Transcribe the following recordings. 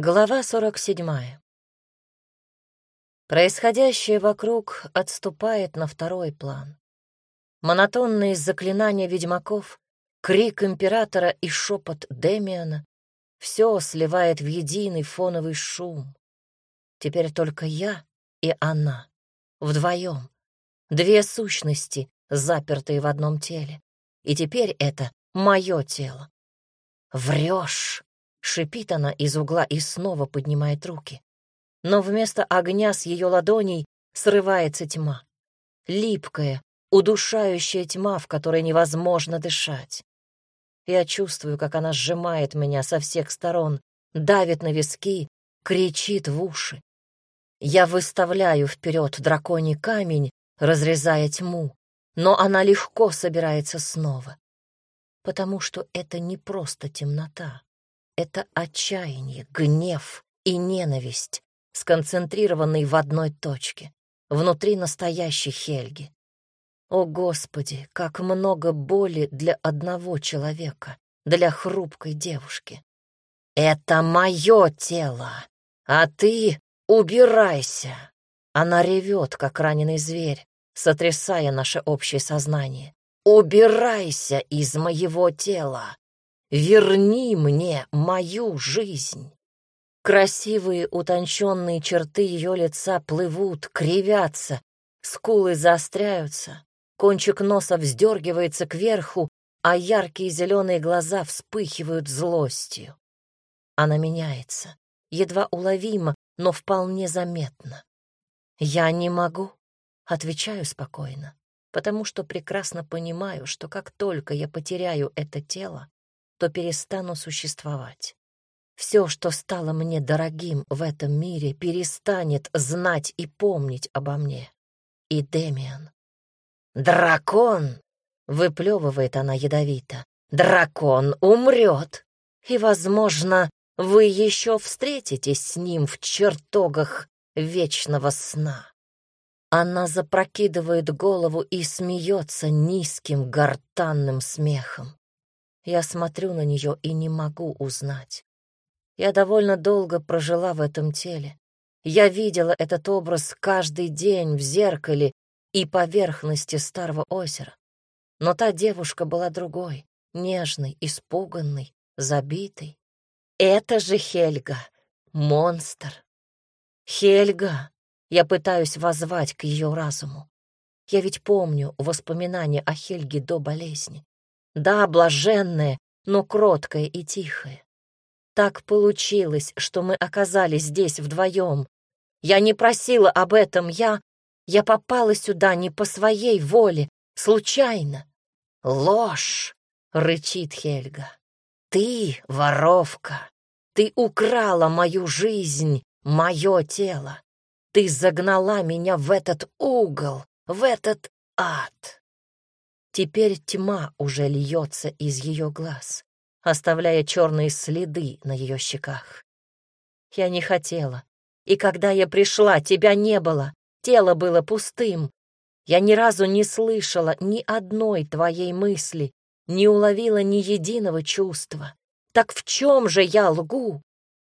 Глава 47. Происходящее вокруг отступает на второй план. Монотонные заклинания ведьмаков, крик императора и шепот Демиана — все сливает в единый фоновый шум. Теперь только я и она, вдвоем, две сущности, запертые в одном теле. И теперь это мое тело. Врешь. Шипит она из угла и снова поднимает руки. Но вместо огня с ее ладоней срывается тьма. Липкая, удушающая тьма, в которой невозможно дышать. Я чувствую, как она сжимает меня со всех сторон, давит на виски, кричит в уши. Я выставляю вперед драконий камень, разрезая тьму, но она легко собирается снова. Потому что это не просто темнота. Это отчаяние, гнев и ненависть, сконцентрированные в одной точке, внутри настоящей Хельги. О, Господи, как много боли для одного человека, для хрупкой девушки. Это мое тело, а ты убирайся. Она ревет, как раненый зверь, сотрясая наше общее сознание. Убирайся из моего тела. Верни мне мою жизнь. Красивые утонченные черты ее лица плывут, кривятся, скулы заостряются, кончик носа вздергивается кверху, а яркие зеленые глаза вспыхивают злостью. Она меняется, едва уловимо, но вполне заметно. «Я не могу», — отвечаю спокойно, потому что прекрасно понимаю, что как только я потеряю это тело, то перестану существовать. Все, что стало мне дорогим в этом мире, перестанет знать и помнить обо мне. И Демиан. «Дракон!» — выплевывает она ядовито. «Дракон умрет, и, возможно, вы еще встретитесь с ним в чертогах вечного сна». Она запрокидывает голову и смеется низким гортанным смехом. Я смотрю на нее и не могу узнать. Я довольно долго прожила в этом теле. Я видела этот образ каждый день в зеркале и поверхности старого озера. Но та девушка была другой, нежной, испуганной, забитой. Это же Хельга, монстр. Хельга, я пытаюсь воззвать к ее разуму. Я ведь помню воспоминания о Хельге до болезни. Да, блаженная, но кроткая и тихая. Так получилось, что мы оказались здесь вдвоем. Я не просила об этом, я... Я попала сюда не по своей воле, случайно. Ложь, рычит Хельга. Ты воровка. Ты украла мою жизнь, мое тело. Ты загнала меня в этот угол, в этот ад. Теперь тьма уже льется из ее глаз, оставляя черные следы на ее щеках. Я не хотела. И когда я пришла, тебя не было. Тело было пустым. Я ни разу не слышала ни одной твоей мысли, не уловила ни единого чувства. Так в чем же я лгу?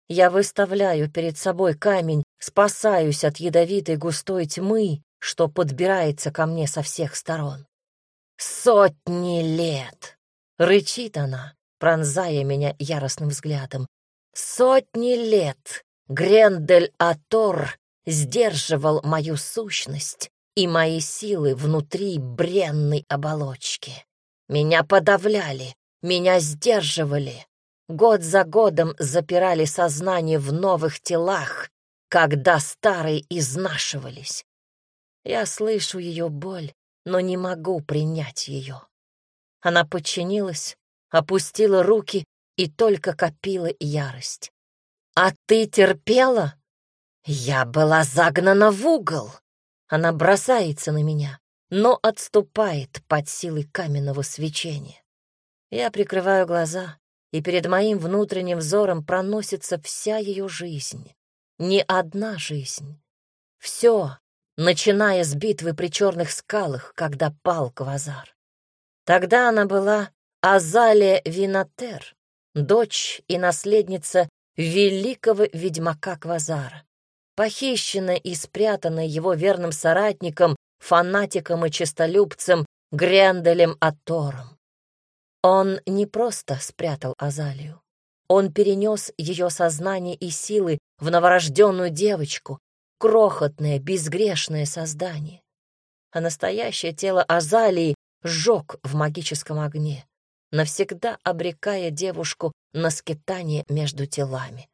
Я выставляю перед собой камень, спасаюсь от ядовитой густой тьмы, что подбирается ко мне со всех сторон. «Сотни лет!» — рычит она, пронзая меня яростным взглядом. «Сотни лет Грендель Атор сдерживал мою сущность и мои силы внутри бренной оболочки. Меня подавляли, меня сдерживали. Год за годом запирали сознание в новых телах, когда старые изнашивались. Я слышу ее боль, но не могу принять ее. Она подчинилась, опустила руки и только копила ярость. «А ты терпела?» «Я была загнана в угол!» Она бросается на меня, но отступает под силой каменного свечения. Я прикрываю глаза, и перед моим внутренним взором проносится вся ее жизнь. Не одна жизнь. Все, начиная с битвы при черных скалах, когда пал Квазар. Тогда она была Азалия Винатер, дочь и наследница великого ведьмака Квазара, похищенная и спрятанная его верным соратником, фанатиком и честолюбцем Гренделем Атором. Он не просто спрятал Азалию. Он перенес ее сознание и силы в новорожденную девочку, крохотное, безгрешное создание. А настоящее тело Азалии сжег в магическом огне, навсегда обрекая девушку на скитание между телами.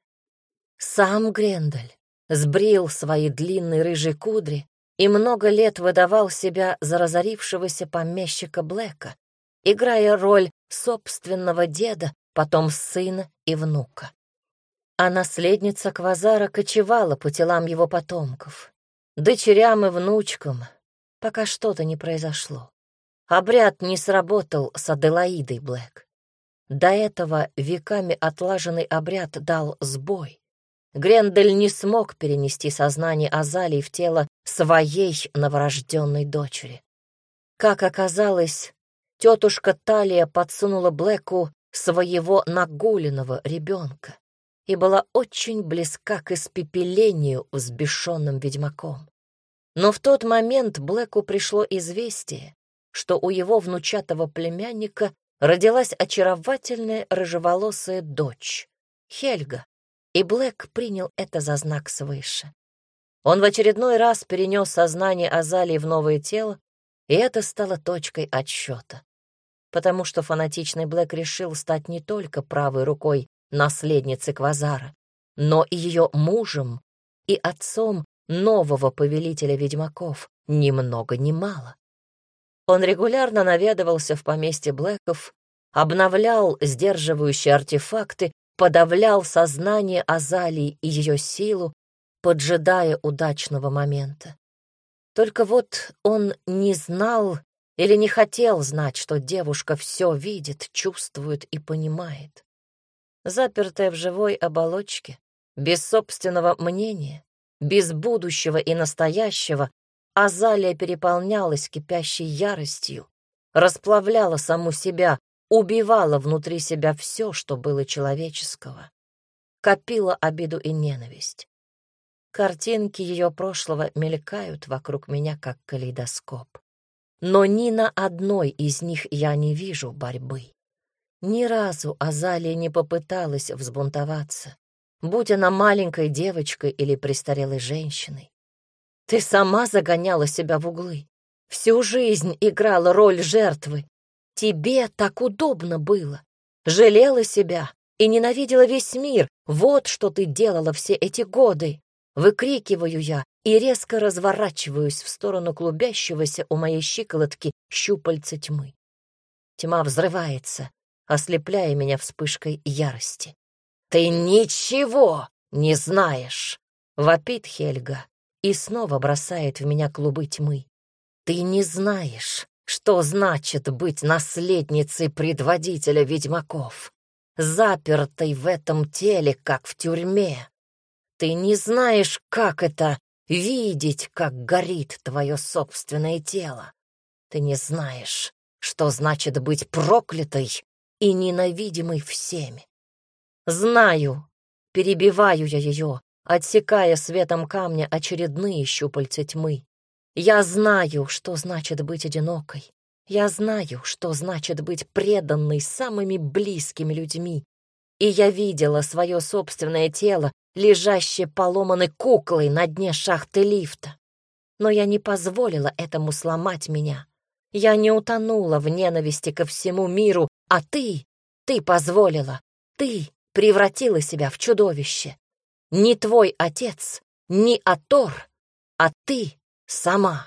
Сам Грендель сбрил свои длинные рыжие кудри и много лет выдавал себя за разорившегося помещика Блэка, играя роль собственного деда, потом сына и внука. А наследница Квазара кочевала по телам его потомков, дочерям и внучкам, пока что-то не произошло. Обряд не сработал с Аделаидой Блэк. До этого веками отлаженный обряд дал сбой. Грендель не смог перенести сознание Азалии в тело своей новорожденной дочери. Как оказалось, тетушка Талия подсунула Блэку своего нагуленного ребенка и была очень близка к испепелению взбешенным ведьмаком. Но в тот момент Блэку пришло известие, что у его внучатого племянника родилась очаровательная рыжеволосая дочь, Хельга, и Блэк принял это за знак свыше. Он в очередной раз перенес сознание Азалии в новое тело, и это стало точкой отсчета. Потому что фанатичный Блэк решил стать не только правой рукой наследницы Квазара, но и ее мужем и отцом нового повелителя ведьмаков, ни много ни мало. Он регулярно наведывался в поместье Блэков, обновлял сдерживающие артефакты подавлял сознание Азалии и ее силу, поджидая удачного момента. Только вот он не знал или не хотел знать, что девушка все видит, чувствует и понимает. Запертая в живой оболочке, без собственного мнения, без будущего и настоящего, Азалия переполнялась кипящей яростью, расплавляла саму себя, убивала внутри себя все, что было человеческого, копила обиду и ненависть. Картинки ее прошлого мелькают вокруг меня, как калейдоскоп. Но ни на одной из них я не вижу борьбы. Ни разу Азалия не попыталась взбунтоваться, будь она маленькой девочкой или престарелой женщиной. Ты сама загоняла себя в углы, всю жизнь играла роль жертвы, Тебе так удобно было. Жалела себя и ненавидела весь мир. Вот что ты делала все эти годы. Выкрикиваю я и резко разворачиваюсь в сторону клубящегося у моей щиколотки щупальца тьмы. Тьма взрывается, ослепляя меня вспышкой ярости. «Ты ничего не знаешь!» — вопит Хельга и снова бросает в меня клубы тьмы. «Ты не знаешь, что значит быть наследницей предводителя ведьмаков, запертой в этом теле, как в тюрьме? Ты не знаешь, как это — видеть, как горит твое собственное тело. Ты не знаешь, что значит быть проклятой и ненавидимой всеми. Знаю, перебиваю я ее, отсекая светом камня очередные щупальца тьмы. Я знаю, что значит быть одинокой. Я знаю, что значит быть преданной самыми близкими людьми. И я видела свое собственное тело, лежащее поломанной куклой на дне шахты лифта. Но я не позволила этому сломать меня. Я не утонула в ненависти ко всему миру, а ты, ты позволила, ты превратила себя в чудовище. Не твой отец, не Атор, а ты сама.